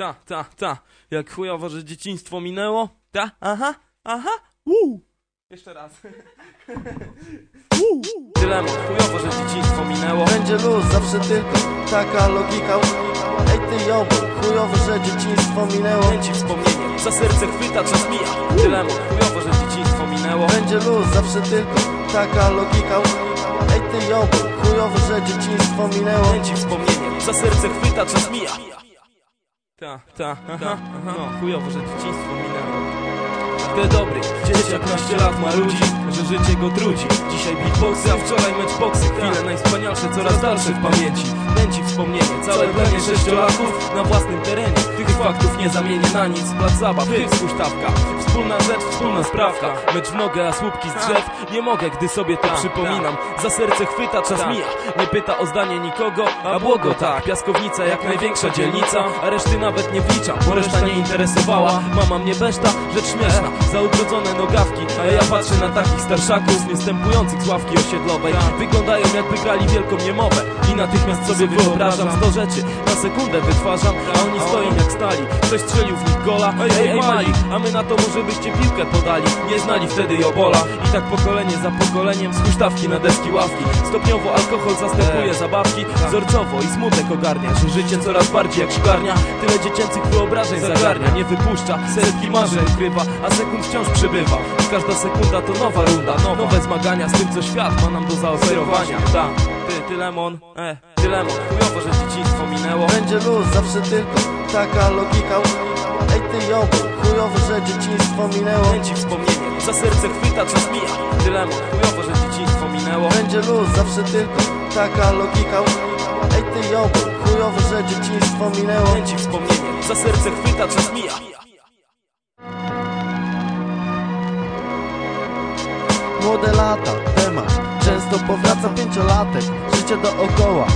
Ta, ta, ta. Jak chujowo, że dzieciństwo minęło. Ta, aha, aha, wuu. Jeszcze raz. Dylemat, chujowo, że dzieciństwo minęło. Będzie luz, zawsze tylko taka logika Ej ty jobu, chujowo, że dzieciństwo minęło Kręci wspomnienie, za serce chwyta, czas mija. Dylemat, chujowo, że dzieciństwo minęło. Będzie luz, zawsze tylko taka logika Ej ty jobu, chujowo, że dzieciństwo minęło Kręci wspomnienie, za serce chwyta, czas mija. Ta, ta, aha. No, chujowo, że dzieciństwo minęło. Te dobry, dzieciak lat marudzi, że życie go trudzi. Dzisiaj beatboxy, a wczoraj matchboxy. Chwile najwspanialsze, coraz dalsze w pamięci. Nęci wspomnienie, całe plemię sześciolatków Na własnym terenie, tych faktów nie zamienię na nic. Plac zabaw, hyc, huśtawka Wspólna rzecz, wspólna sprawka. Mecz w nogę, a słupki z drzew. Nie mogę, gdy sobie to przypominam. Za serce chwyta, czas mija. Nie pyta o zdanie nikogo, a błogo tak. Piaskownica jak największa dzielnica. A reszty nawet nie wliczam, bo reszta nie interesowała. Mama mnie beszta, rzecz śmieszna. Za ubrudzone nogawki, a ja patrzę na takich starszaków. Niestępujących z ławki osiedlowej. Wyglądają jakby grali wielką niemowę. I natychmiast sobie wyobrażam sto rzeczy. Na sekundę wytwarzam, a oni stoją jak stali. Ktoś strzelił w nich gola, ej, ej mali. A my na to może byście piłkę podali. Nie znali wtedy Jobola. I tak pokolenie za pokoleniem z huśtawki na deski ławki. Stopniowo alkohol zastępuje zabawki Wzorcowo i smutek ogarnia Że życie coraz bardziej jak szklarnia. Tyle dziecięcych wyobrażeń zagarnia Nie wypuszcza, setki marzeń ukrywa A sekund wciąż przybywa. Każda sekunda to nowa runda Nowe zmagania. Z tym co świat ma nam do zaoferowania. Ta, ty, ty lemon, e, ty lemon Chujowo, że dzieciństwo minęło. Będzie luz, zawsze tylko taka logika. Ej ty jobu, chujowo, że dzieciństwo minęło. Kręci wspomnienie, za serce chwyta, czas mija. Dylemat, chujowo, że dzieciństwo minęło. Będzie luz, zawsze tylko taka logika. Ej ty jobu, chujowo, że dzieciństwo minęło. Kręci wspomnienie, za serce chwyta, czas mija. Młode lata, temat. Często powraca pięciolatek. Życie dookoła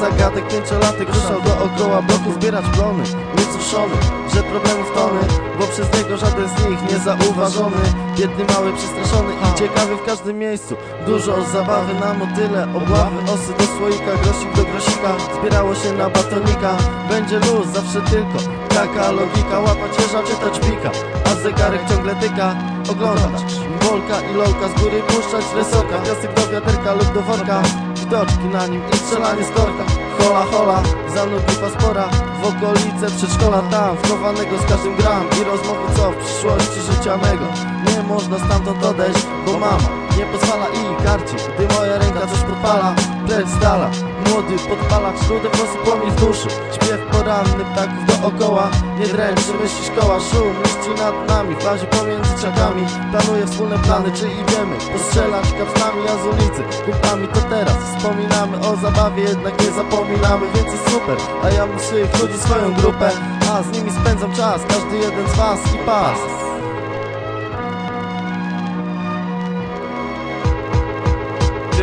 Zagadek pięciolatek Ruszał dookoła bloku zbierać plony. Niecuszony, że problemów tony Bo przez niego żaden z nich nie zauważony. Biedny, mały, przestraszony i ciekawy w każdym miejscu. Dużo zabawy na motyle Obławy, osy do słoika, grosik do grosika. Zbierało się na batonika Będzie luz, zawsze tylko. Taka logika, łapać jeża, czytać pika A zegarek ciągle tyka. Oglądać Bolka i lolka z góry puszczać resoka. Piasek do wiaderka lub do worka Widoczki na nim i strzelanie z korka Hola hola, zanuki paspora W okolice przedszkola tam Wchowanego z każdym gram. I rozmowy co w przyszłości życia mego. Nie można stamtąd odejść, bo mama Nie pozwala i karci Gdy moja ręka coś podpala. Precz z dala Młody podpalacz, rude włosy płomień w duszy Śpiew poranny ptaków dookoła Nie dręczy myśli szkoła, szum liści nad nami W bazie pomiędzy czakami Planuję wspólne plany, czy idziemy Postrzelać kapsnami, a z ulicy. Kumplami to teraz Wspominamy o zabawie, jednak nie zapominamy. Więc jest super, a ja mam swoich ludzi, swoją grupę A z nimi spędzam czas, każdy jeden z was i pas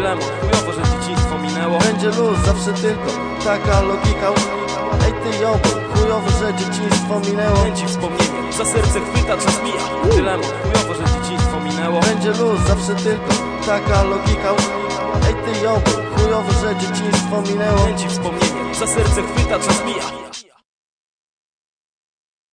Dylemat, chujowo, że dzieciństwo minęło. Będzie luz, zawsze tylko taka logika Ej ty jobu, chujowo, że dzieciństwo minęło. Kręci wspomnienie, za serce chwyta, czas mija. Dylemat, chujowo, że dzieciństwo minęło. Będzie luz, zawsze tylko taka logika Ej ty jobu, chujowo, że dzieciństwo minęło. Kręci wspomnienie, za serce chwyta, czas mija